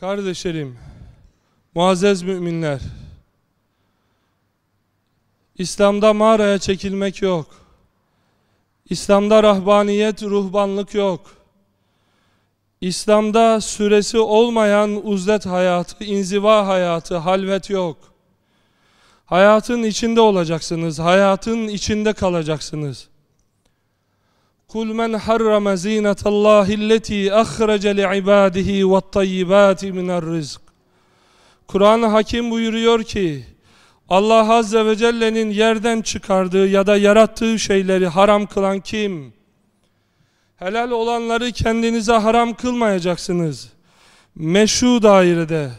Kardeşlerim, muazzez müminler, İslam'da mağaraya çekilmek yok. İslam'da rahbaniyet, ruhbanlık yok. İslam'da süresi olmayan uzlet hayatı, inziva hayatı, halvet yok. Hayatın içinde olacaksınız, hayatın içinde kalacaksınız. Kul men harrama zinetallahi allati akhraca li'ibadihi ve't-tayyibati mine'r rizk. Kur'an-ı Hakim buyuruyor ki Allah Azze ve Celle'nin yerden çıkardığı ya da yarattığı şeyleri haram kılan kim? Helal olanları kendinize haram kılmayacaksınız. Meşru dairede.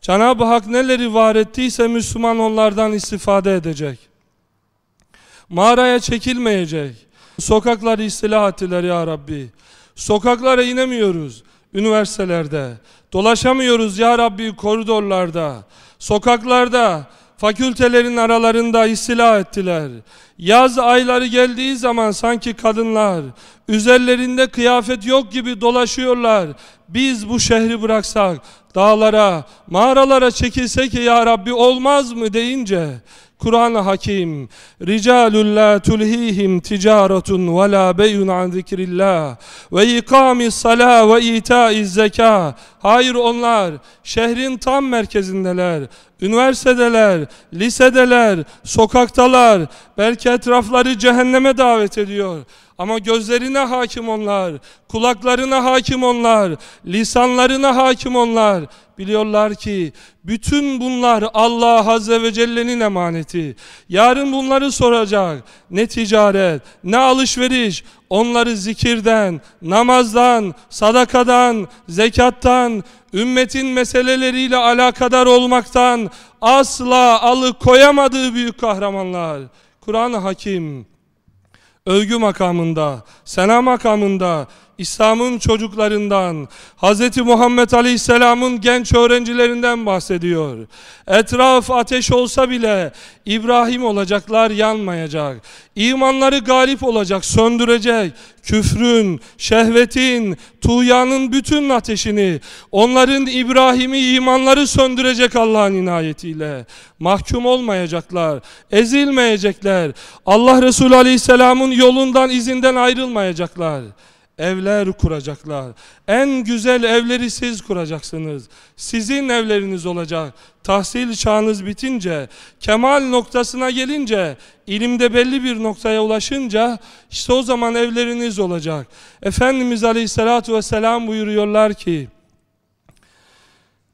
Cenab-ı Hak neleri var ettiyse Müslüman onlardan istifade edecek. Mağaraya çekilmeyecek. Sokakları istila ettiler ya Rabbi. Sokaklara inemiyoruz. Üniversitelerde. Dolaşamıyoruz ya Rabbi koridorlarda. Sokaklarda. Fakültelerin aralarında istila ettiler. Yaz ayları geldiği zaman sanki kadınlar üzerlerinde kıyafet yok gibi dolaşıyorlar. Biz bu şehri bıraksak, dağlara, mağaralara çekilsek ya Rabbi olmaz mı deyince Kur'an-ı Hakim Ricalun la tulhihim ticaretun ve la beyun an zikrillah ve ikamis salah ve itaiz zeka Hayır onlar şehrin tam merkezindeler üniversitedeler, lisedeler, sokaktalar belki etrafları cehenneme davet ediyor ama gözlerine hakim onlar, kulaklarına hakim onlar, lisanlarına hakim onlar. Biliyorlar ki bütün bunlar Allah Azze ve Celle'nin emaneti. Yarın bunları soracak. Ne ticaret, ne alışveriş. Onları zikirden, namazdan, sadakadan, zekattan, ümmetin meseleleriyle alakadar olmaktan asla alıkoyamadığı büyük kahramanlar. Kur'an-ı Hakim övgü makamında, sena makamında, İslam'ın çocuklarından, Hz. Muhammed Aleyhisselam'ın genç öğrencilerinden bahsediyor. Etraf ateş olsa bile İbrahim olacaklar yanmayacak. İmanları galip olacak, söndürecek. Küfrün, şehvetin, tuğyanın bütün ateşini, onların İbrahim'i imanları söndürecek Allah'ın inayetiyle. Mahkum olmayacaklar, ezilmeyecekler. Allah Resulü Aleyhisselam'ın yolundan, izinden ayrılmayacaklar evler kuracaklar. En güzel evleri siz kuracaksınız. Sizin evleriniz olacak. Tahsil çağınız bitince, kemal noktasına gelince, ilimde belli bir noktaya ulaşınca işte o zaman evleriniz olacak. Efendimiz Aleyhisselatü Vesselam buyuruyorlar ki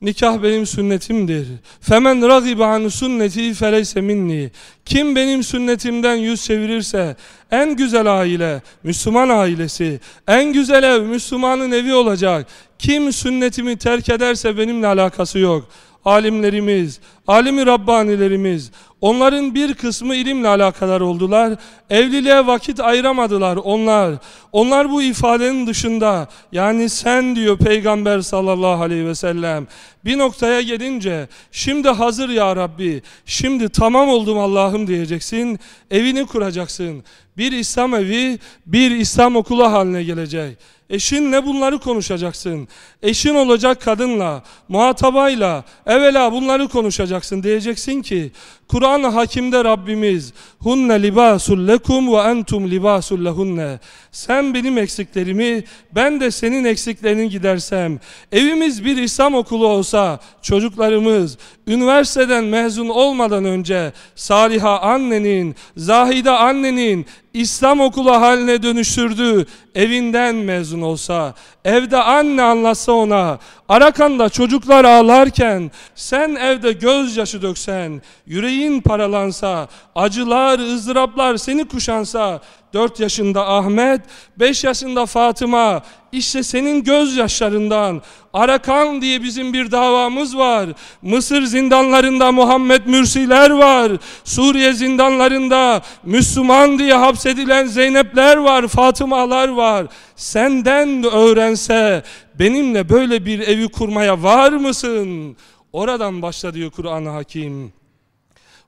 Nikah benim sünnetimdir. Femen ragibe an sünneti feleyse minni. Kim benim sünnetimden yüz çevirirse en güzel aile Müslüman ailesi, en güzel ev Müslümanın evi olacak. Kim sünnetimi terk ederse benimle alakası yok. Alimlerimiz, alimi Rabbanilerimiz, onların bir kısmı ilimle alakadar oldular. Evliliğe vakit ayıramadılar onlar. Onlar bu ifadenin dışında yani sen diyor Peygamber sallallahu aleyhi ve sellem bir noktaya gelince şimdi hazır ya Rabbi şimdi tamam oldum Allah'ım diyeceksin evini kuracaksın bir İslam evi bir İslam okulu haline gelecek Eşinle bunları konuşacaksın. Eşin olacak kadınla, muhatabayla, evvela bunları konuşacaksın. Diyeceksin ki, Kur'an-ı Hakim'de Rabbimiz, hunne libasul lekum ve entum libasul lehunne. Sen benim eksiklerimi, ben de senin eksiklerini gidersem, evimiz bir İslam okulu olsa, çocuklarımız, üniversiteden mezun olmadan önce, Saliha annenin, Zahide annenin, İslam okulu haline dönüştürdü. Evinden mezun olsa, evde anne anlatsa ona, Arakan'da çocuklar ağlarken, sen evde gözyaşı döksen, yüreğin paralansa, acılar, ızdıraplar seni kuşansa, 4 yaşında Ahmet, 5 yaşında Fatıma, işte senin gözyaşlarından Arakan diye bizim bir davamız var. Mısır zindanlarında Muhammed Mürsiler var. Suriye zindanlarında Müslüman diye hapsedilen Zeynepler var, Fatımalar var. Senden öğrense benimle böyle bir evi kurmaya var mısın? Oradan başla diyor Kur'an-ı Hakim.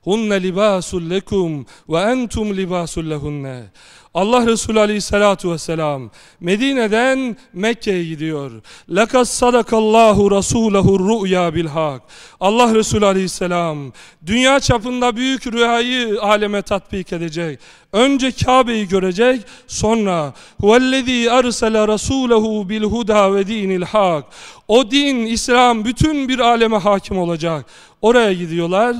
Hunne libasul lekum ve entum libasul lehunne. Allah Resulü Aleyhisselatu Vesselam Medine'den Mekke'ye gidiyor. Lekas sadakallahu rasulehu ru'ya bil hak. Allah Resulü Aleyhisselam dünya çapında büyük rüyayı aleme tatbik edecek. Önce Kabe'yi görecek, sonra huvellezî arsele rasulehu bil huda ve dinil hak. O din, İslam bütün bir aleme hakim olacak. Oraya gidiyorlar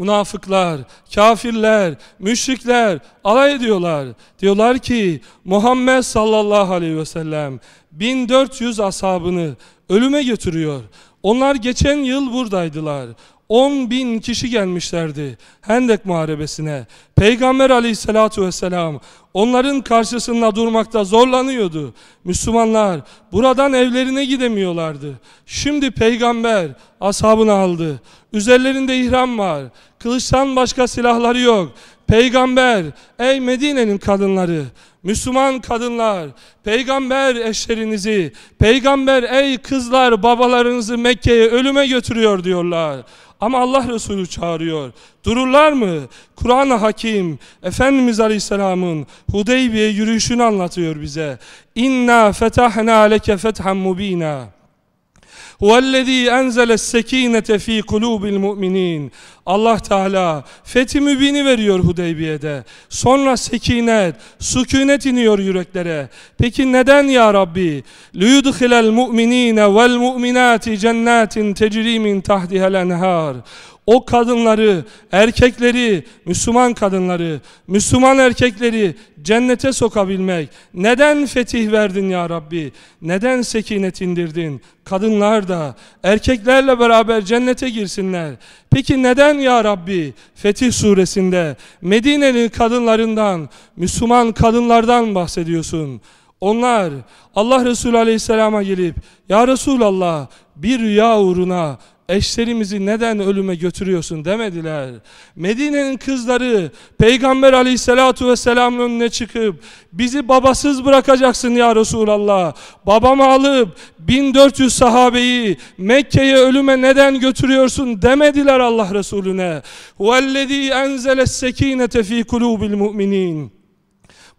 münafıklar, kafirler, müşrikler alay ediyorlar. Diyorlar ki Muhammed sallallahu aleyhi ve sellem 1400 ashabını ölüme götürüyor. Onlar geçen yıl buradaydılar. 10 bin kişi gelmişlerdi Hendek Muharebesi'ne. Peygamber aleyhissalatu vesselam onların karşısında durmakta zorlanıyordu. Müslümanlar buradan evlerine gidemiyorlardı. Şimdi peygamber ashabını aldı. Üzerlerinde ihram var. Kılıçtan başka silahları yok. Peygamber, ey Medine'nin kadınları, Müslüman kadınlar, peygamber eşlerinizi, peygamber ey kızlar babalarınızı Mekke'ye ölüme götürüyor diyorlar. Ama Allah Resulü çağırıyor. Dururlar mı? Kur'an-ı Hakim, Efendimiz Aleyhisselam'ın Hudeybiye yürüyüşünü anlatıyor bize. İnna fetahna leke fethan mubina. Huvellezî enzeles sekînete fî kulûbil mu'minîn. Allah Teala fethi mübini veriyor Hudeybiye'de. Sonra sekinet, sükunet iniyor yüreklere. Peki neden ya Rabbi? لِيُدْخِلَ الْمُؤْمِنِينَ وَالْمُؤْمِنَاتِ cennetin تَجْرِي مِنْ تَحْدِهَا الْاَنْهَارِ o kadınları, erkekleri, Müslüman kadınları, Müslüman erkekleri cennete sokabilmek. Neden fetih verdin ya Rabbi? Neden sekinet indirdin? Kadınlar da erkeklerle beraber cennete girsinler. Peki neden ya Rabbi? Fetih suresinde Medine'nin kadınlarından, Müslüman kadınlardan bahsediyorsun. Onlar Allah Resulü Aleyhisselam'a gelip Ya Resulallah bir rüya uğruna eşlerimizi neden ölüme götürüyorsun demediler. Medine'nin kızları Peygamber aleyhissalatu vesselamın önüne çıkıp bizi babasız bırakacaksın ya Resulallah. Babamı alıp 1400 sahabeyi Mekke'ye ölüme neden götürüyorsun demediler Allah Resulüne. Vellezî enzeles sekînete fî kulûbil mu'minîn.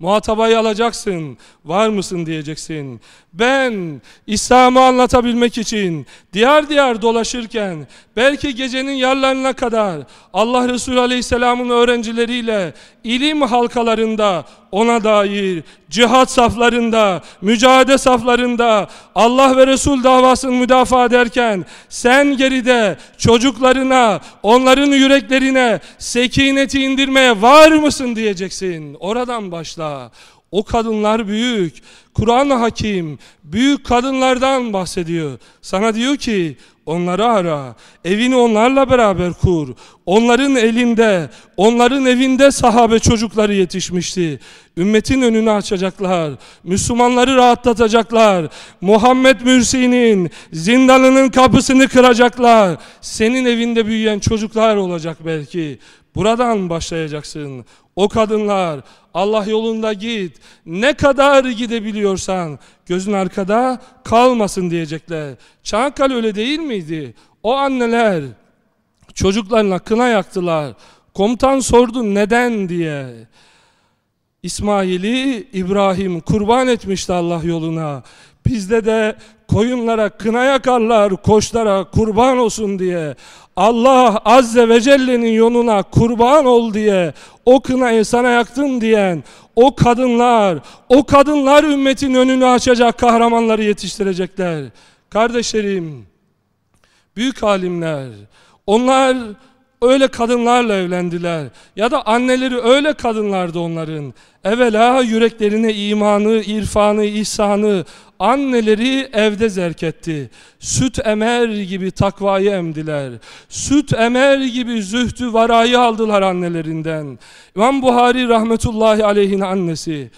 Muhatabayı alacaksın. Var mısın diyeceksin. Ben İslam'ı anlatabilmek için diyar diyar dolaşırken belki gecenin yarlarına kadar Allah Resulü Aleyhisselam'ın öğrencileriyle ilim halkalarında ona dair cihat saflarında, mücadele saflarında Allah ve Resul davasını müdafaa ederken sen geride çocuklarına, onların yüreklerine sekineti indirmeye var mısın diyeceksin. Oradan başla. O kadınlar büyük. Kur'an-ı Hakim büyük kadınlardan bahsediyor. Sana diyor ki onları ara. Evini onlarla beraber kur. Onların elinde, onların evinde sahabe çocukları yetişmişti. Ümmetin önünü açacaklar. Müslümanları rahatlatacaklar. Muhammed Mürsi'nin zindanının kapısını kıracaklar. Senin evinde büyüyen çocuklar olacak belki. Buradan başlayacaksın. O kadınlar Allah yolunda git. Ne kadar gidebiliyorsan gözün arkada kalmasın diyecekler. Çanakkale öyle değil miydi? O anneler çocuklarına kına yaktılar. Komutan sordu neden diye. İsmail'i İbrahim kurban etmişti Allah yoluna. Bizde de koyunlara kına yakarlar, koçlara kurban olsun diye. Allah Azze ve Celle'nin yoluna kurban ol diye o kınayı sana yaktın diyen o kadınlar, o kadınlar ümmetin önünü açacak kahramanları yetiştirecekler. Kardeşlerim, büyük alimler, onlar öyle kadınlarla evlendiler. Ya da anneleri öyle kadınlardı onların. Evvela yüreklerine imanı, irfanı, ihsanı, anneleri evde zerk etti. Süt emer gibi takvayı emdiler. Süt emer gibi zühdü varayı aldılar annelerinden. İmam Buhari rahmetullahi aleyhin annesi.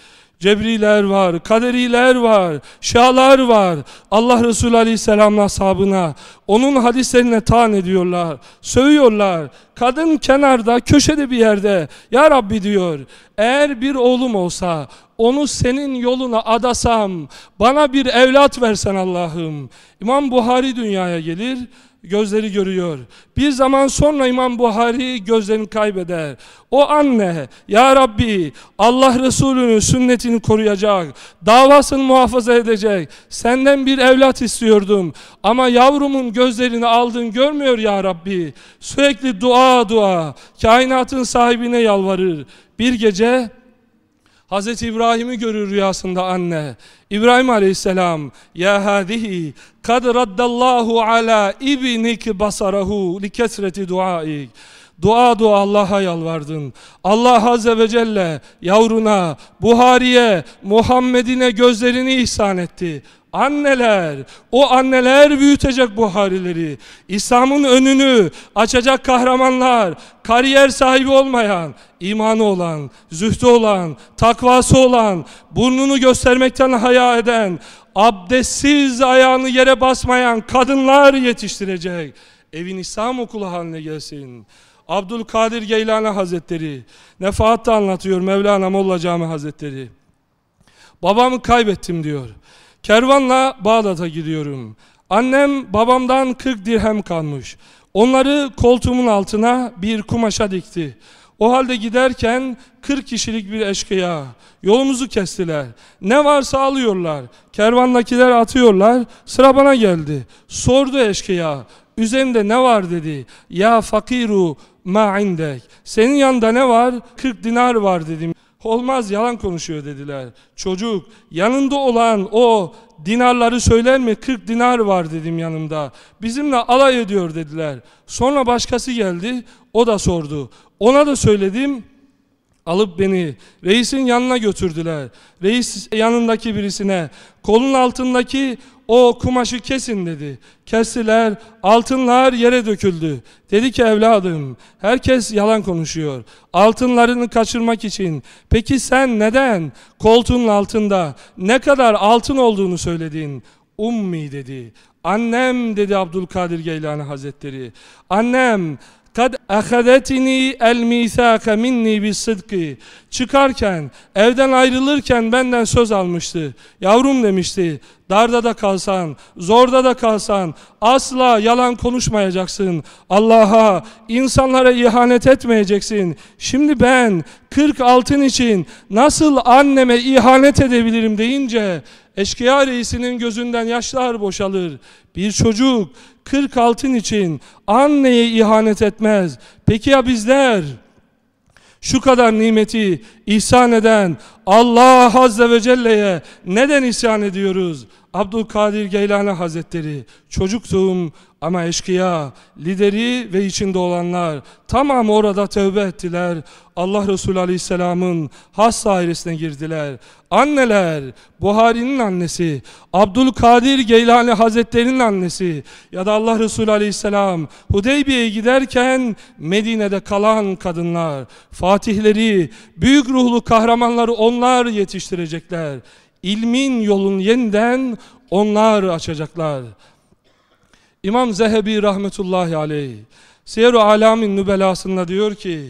Cebriler var, kaderiler var, şalar var. Allah Resulü Aleyhisselam'ın ashabına, onun hadislerine tan ediyorlar, sövüyorlar. Kadın kenarda, köşede bir yerde, Ya Rabbi diyor, eğer bir oğlum olsa, onu senin yoluna adasam, bana bir evlat versen Allah'ım. İmam Buhari dünyaya gelir, gözleri görüyor. Bir zaman sonra İmam Buhari gözlerini kaybeder. O anne, Ya Rabbi Allah Resulü'nün sünnetini koruyacak, davasını muhafaza edecek. Senden bir evlat istiyordum ama yavrumun gözlerini aldın görmüyor Ya Rabbi. Sürekli dua dua, kainatın sahibine yalvarır. Bir gece Hz. İbrahim'i görür rüyasında anne. İbrahim aleyhisselam Ya hadihi kad raddallahu ala ibnik basarahu li kesreti duaik Dua dua Allah'a yalvardın. Allah Azze ve Celle yavruna, Buhari'ye, Muhammed'ine gözlerini ihsan etti. Anneler, o anneler büyütecek Buharileri. İslam'ın önünü açacak kahramanlar, kariyer sahibi olmayan, imanı olan, zühdü olan, takvası olan, burnunu göstermekten haya eden, abdestsiz ayağını yere basmayan kadınlar yetiştirecek. Evin İslam okulu haline gelsin. Abdülkadir Geylani Hazretleri, Nefahat'ta anlatıyor Mevlana Molla Cami Hazretleri. Babamı kaybettim diyor. Kervanla Bağdat'a gidiyorum. Annem babamdan 40 dirhem kalmış. Onları koltuğumun altına bir kumaşa dikti. O halde giderken 40 kişilik bir eşkıya. Yolumuzu kestiler. Ne varsa alıyorlar. Kervandakiler atıyorlar. Sıra bana geldi. Sordu eşkıya. Üzerinde ne var dedi. Ya fakiru ma indek. Senin yanında ne var? 40 dinar var dedim. Olmaz yalan konuşuyor dediler. Çocuk yanında olan o dinarları söyler mi? 40 dinar var dedim yanımda. Bizimle alay ediyor dediler. Sonra başkası geldi. O da sordu. Ona da söyledim. Alıp beni reisin yanına götürdüler. Reis yanındaki birisine kolun altındaki o kumaşı kesin dedi. Kestiler, altınlar yere döküldü. Dedi ki evladım, herkes yalan konuşuyor. Altınlarını kaçırmak için. Peki sen neden koltuğun altında ne kadar altın olduğunu söyledin? Ummi dedi. Annem dedi Abdülkadir Geylani Hazretleri. Annem kad ahadetini el misaka minni bis sıdkı. Çıkarken, evden ayrılırken benden söz almıştı. Yavrum demişti, darda da kalsan, zorda da kalsan asla yalan konuşmayacaksın. Allah'a, insanlara ihanet etmeyeceksin. Şimdi ben 40 altın için nasıl anneme ihanet edebilirim deyince eşkıya reisinin gözünden yaşlar boşalır. Bir çocuk 40 altın için anneye ihanet etmez. Peki ya bizler? Şu kadar nimeti ihsan eden Allah Azze ve Celle'ye neden isyan ediyoruz? Abdülkadir Geylani Hazretleri çocuktum ama eşkıya, lideri ve içinde olanlar tamam orada tövbe ettiler. Allah Resulü Aleyhisselam'ın has dairesine girdiler. Anneler, Buhari'nin annesi, Abdülkadir Geylani Hazretleri'nin annesi ya da Allah Resulü Aleyhisselam Hudeybiye'ye giderken Medine'de kalan kadınlar, fatihleri, büyük ruhlu kahramanları onlar yetiştirecekler. İlmin yolunu yeniden onlar açacaklar. İmam Zehebi rahmetullahi aleyh Siyer-i Alamin Nübelası'nda diyor ki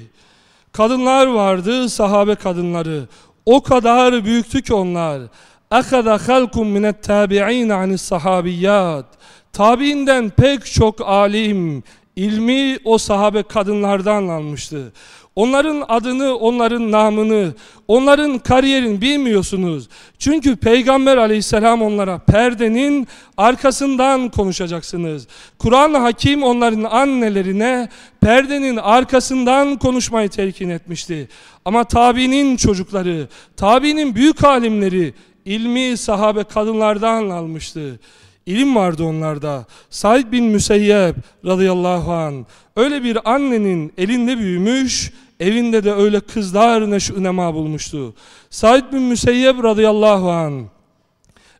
kadınlar vardı sahabe kadınları. O kadar büyüktü ki onlar. Akada halkum minet tabi'in anis sahabiyyat. Tabiinden pek çok alim ilmi o sahabe kadınlardan almıştı Onların adını, onların namını, onların kariyerini bilmiyorsunuz. Çünkü Peygamber aleyhisselam onlara perdenin arkasından konuşacaksınız. Kur'an Hakim onların annelerine perdenin arkasından konuşmayı telkin etmişti. Ama tabinin çocukları, tabinin büyük alimleri ilmi sahabe kadınlardan almıştı. İlim vardı onlarda. Said bin Müseyyep radıyallahu an öyle bir annenin elinde büyümüş, evinde de öyle kızlar neş'ünema bulmuştu. Said bin Müseyyep radıyallahu an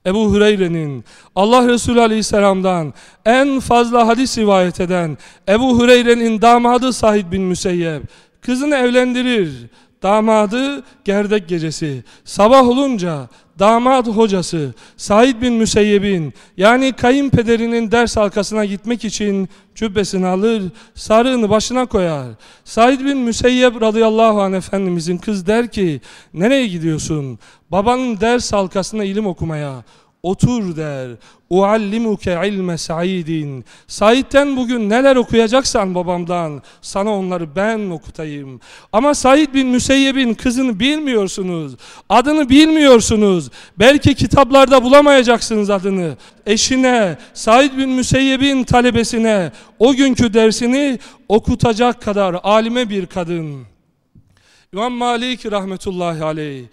Ebu Hureyre'nin Allah Resulü Aleyhisselam'dan en fazla hadis rivayet eden Ebu Hureyre'nin damadı Said bin Müseyyep kızını evlendirir. Damadı gerdek gecesi. Sabah olunca damat hocası Said bin Müseyyeb'in yani kayınpederinin ders halkasına gitmek için cübbesini alır, sarığını başına koyar. Said bin Müseyyeb radıyallahu anh Efendimizin kız der ki nereye gidiyorsun? Babanın ders halkasına ilim okumaya. Otur der. Uallimuke ilme saidin. Said'den bugün neler okuyacaksan babamdan sana onları ben okutayım. Ama Said bin Müseyyeb'in kızını bilmiyorsunuz. Adını bilmiyorsunuz. Belki kitaplarda bulamayacaksınız adını. Eşine, Said bin Müseyyeb'in talebesine o günkü dersini okutacak kadar alime bir kadın. İmam Malik rahmetullahi aleyh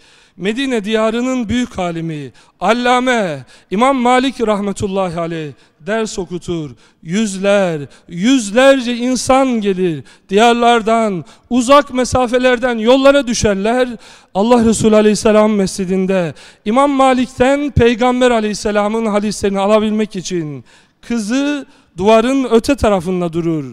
Medine diyarının büyük alimi, allame, İmam Malik rahmetullahi aleyh ders okutur. Yüzler, yüzlerce insan gelir. Diyarlardan, uzak mesafelerden yollara düşerler. Allah Resulü aleyhisselam mescidinde İmam Malik'ten Peygamber aleyhisselamın hadislerini alabilmek için kızı duvarın öte tarafında durur.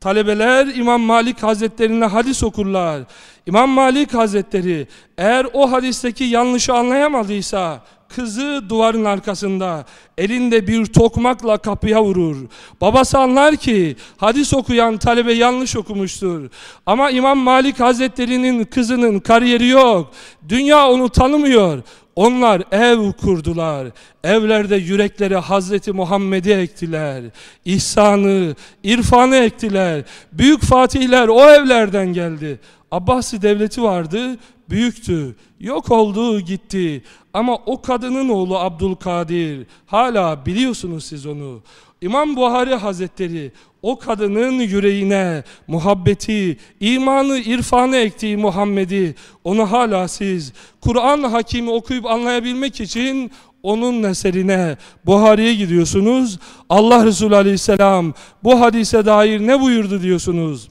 Talebeler İmam Malik Hazretlerine hadis okurlar. İmam Malik Hazretleri eğer o hadisteki yanlışı anlayamadıysa kızı duvarın arkasında elinde bir tokmakla kapıya vurur. Babası anlar ki hadis okuyan talebe yanlış okumuştur. Ama İmam Malik Hazretleri'nin kızının kariyeri yok. Dünya onu tanımıyor. Onlar ev kurdular. Evlerde yüreklere Hazreti Muhammed'i ektiler. İhsanı, irfanı ektiler. Büyük fatihler o evlerden geldi. Abbasi devleti vardı, büyüktü. Yok oldu, gitti. Ama o kadının oğlu Abdülkadir, hala biliyorsunuz siz onu. İmam Buhari Hazretleri o kadının yüreğine muhabbeti, imanı, irfanı ektiği Muhammed'i onu hala siz Kur'an hakimi okuyup anlayabilmek için onun eserine Buhari'ye gidiyorsunuz. Allah Resulü Aleyhisselam bu hadise dair ne buyurdu diyorsunuz.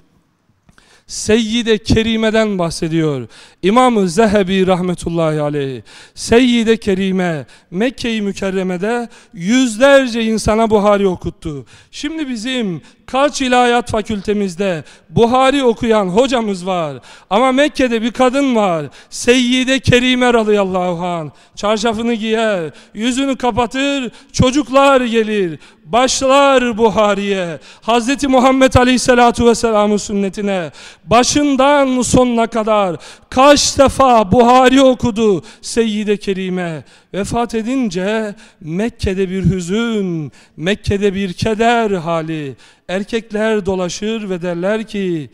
Seyyide Kerime'den bahsediyor. İmam-ı Zehebi rahmetullahi aleyh. Seyyide Kerime Mekke-i Mükerreme'de yüzlerce insana Buhari okuttu. Şimdi bizim kaç ilahiyat fakültemizde Buhari okuyan hocamız var. Ama Mekke'de bir kadın var. Seyyide Kerime radıyallahu anh. Çarşafını giyer, yüzünü kapatır, çocuklar gelir. Başlar Buhari'ye, Hz. Muhammed Aleyhisselatu Vesselam'ın sünnetine, başından sonuna kadar kaç defa Buhari okudu Seyyide Kerime. Vefat edince Mekke'de bir hüzün, Mekke'de bir keder hali. Erkekler dolaşır ve derler ki,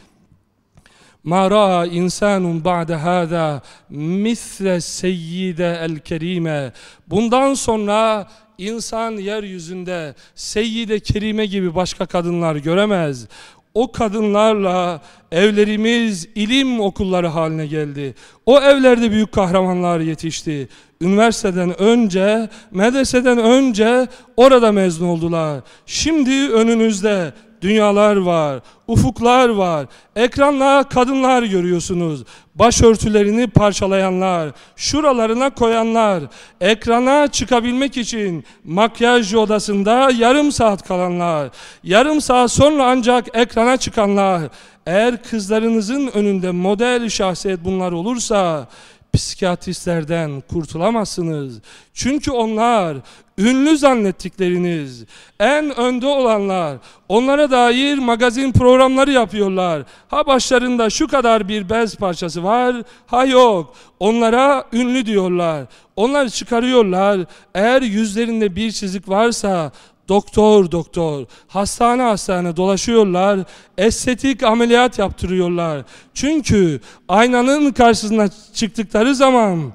Ma ra'a insanun ba'de hâzâ misle seyyide el kerime. Bundan sonra insan yeryüzünde Seyyide Kerime gibi başka kadınlar göremez. O kadınlarla evlerimiz ilim okulları haline geldi. O evlerde büyük kahramanlar yetişti. Üniversiteden önce, medreseden önce orada mezun oldular. Şimdi önünüzde dünyalar var, ufuklar var. Ekranla kadınlar görüyorsunuz. Başörtülerini parçalayanlar, şuralarına koyanlar, ekrana çıkabilmek için makyaj odasında yarım saat kalanlar, yarım saat sonra ancak ekrana çıkanlar. Eğer kızlarınızın önünde model şahsiyet bunlar olursa psikiyatristlerden kurtulamazsınız. Çünkü onlar ünlü zannettikleriniz, en önde olanlar, onlara dair magazin programları yapıyorlar. Ha başlarında şu kadar bir bez parçası var, ha yok. Onlara ünlü diyorlar. Onlar çıkarıyorlar. Eğer yüzlerinde bir çizik varsa doktor doktor, hastane hastane dolaşıyorlar, estetik ameliyat yaptırıyorlar. Çünkü aynanın karşısına çıktıkları zaman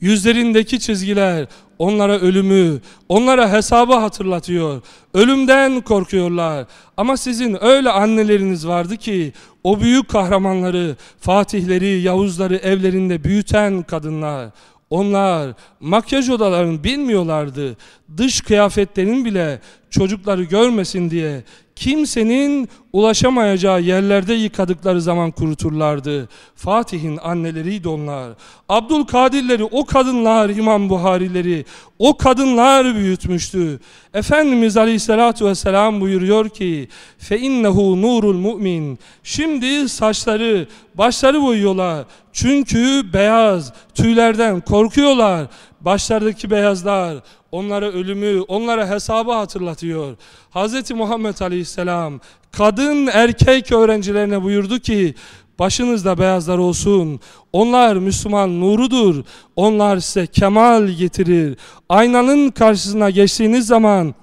yüzlerindeki çizgiler onlara ölümü, onlara hesabı hatırlatıyor. Ölümden korkuyorlar. Ama sizin öyle anneleriniz vardı ki o büyük kahramanları, fatihleri, Yavuzları evlerinde büyüten kadınlar. Onlar makyaj odalarını bilmiyorlardı. Dış kıyafetlerin bile çocukları görmesin diye kimsenin ulaşamayacağı yerlerde yıkadıkları zaman kuruturlardı. Fatih'in anneleriydi onlar. Abdülkadirleri, o kadınlar, İmam Buharileri, o kadınlar büyütmüştü. Efendimiz Aleyhisselatü Vesselam buyuruyor ki فَاِنَّهُ nurul mu'min Şimdi saçları, başları boyuyorlar. Çünkü beyaz, tüylerden korkuyorlar. Başlardaki beyazlar onlara ölümü, onlara hesabı hatırlatıyor. Hz. Muhammed Aleyhisselam kadın erkek öğrencilerine buyurdu ki başınızda beyazlar olsun. Onlar Müslüman nurudur. Onlar size kemal getirir. Aynanın karşısına geçtiğiniz zaman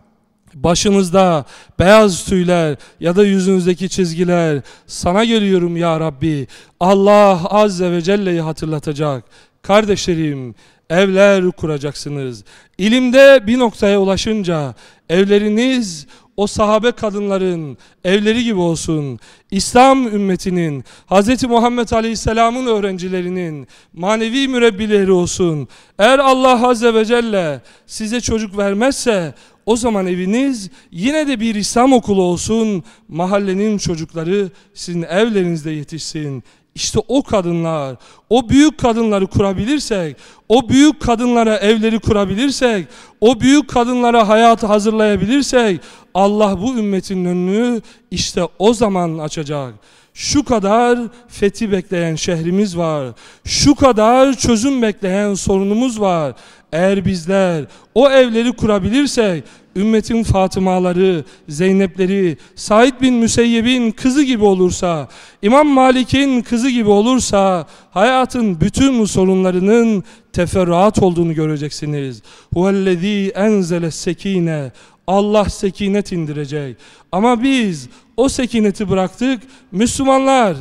başınızda beyaz tüyler ya da yüzünüzdeki çizgiler sana geliyorum ya Rabbi. Allah Azze ve Celle'yi hatırlatacak. Kardeşlerim evler kuracaksınız. İlimde bir noktaya ulaşınca evleriniz o sahabe kadınların evleri gibi olsun. İslam ümmetinin, Hz. Muhammed Aleyhisselam'ın öğrencilerinin manevi mürebbileri olsun. Eğer Allah Azze ve Celle size çocuk vermezse o zaman eviniz yine de bir İslam okulu olsun. Mahallenin çocukları sizin evlerinizde yetişsin. İşte o kadınlar, o büyük kadınları kurabilirsek, o büyük kadınlara evleri kurabilirsek, o büyük kadınlara hayatı hazırlayabilirsek, Allah bu ümmetin önünü işte o zaman açacak. Şu kadar fethi bekleyen şehrimiz var. Şu kadar çözüm bekleyen sorunumuz var. Eğer bizler o evleri kurabilirsek ümmetin Fatımaları, Zeynepleri, Said bin Müseyyeb'in kızı gibi olursa, İmam Malik'in kızı gibi olursa hayatın bütün sorunlarının teferruat olduğunu göreceksiniz. Huvellezî enzele sekine Allah sekinet indirecek. Ama biz o sekineti bıraktık. Müslümanlar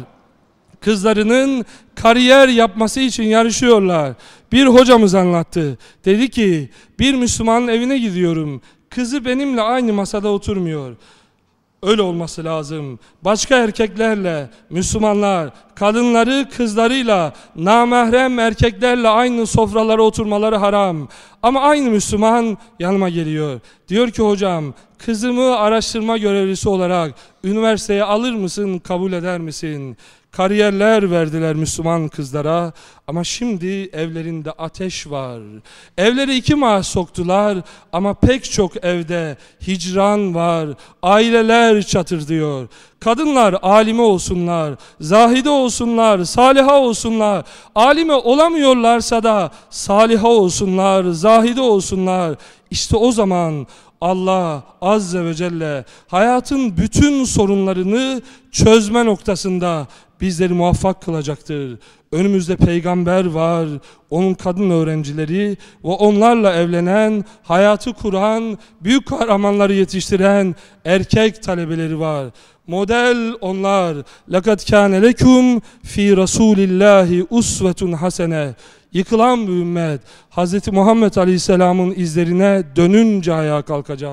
kızlarının kariyer yapması için yarışıyorlar. Bir hocamız anlattı. Dedi ki bir Müslümanın evine gidiyorum. Kızı benimle aynı masada oturmuyor. Öyle olması lazım. Başka erkeklerle, Müslümanlar, kadınları kızlarıyla, namahrem erkeklerle aynı sofralara oturmaları haram. Ama aynı Müslüman yanıma geliyor. Diyor ki hocam, kızımı araştırma görevlisi olarak üniversiteye alır mısın, kabul eder misin? Kariyerler verdiler Müslüman kızlara ama şimdi evlerinde ateş var. Evlere iki maaş soktular ama pek çok evde hicran var. Aileler çatırdıyor. Kadınlar alime olsunlar, zahide olsunlar, saliha olsunlar. Alime olamıyorlarsa da saliha olsunlar, zahide olsunlar. İşte o zaman Allah Azze ve Celle hayatın bütün sorunlarını çözme noktasında bizleri muvaffak kılacaktır. Önümüzde peygamber var, onun kadın öğrencileri ve onlarla evlenen, hayatı kuran, büyük kahramanları yetiştiren erkek talebeleri var. Model onlar. لَقَدْ كَانَ لَكُمْ ف۪ي رَسُولِ اللّٰهِ اُسْوَةٌ hasene. Yıkılan bir ümmet Hz. Muhammed Aleyhisselam'ın izlerine dönünce ayağa kalkacak.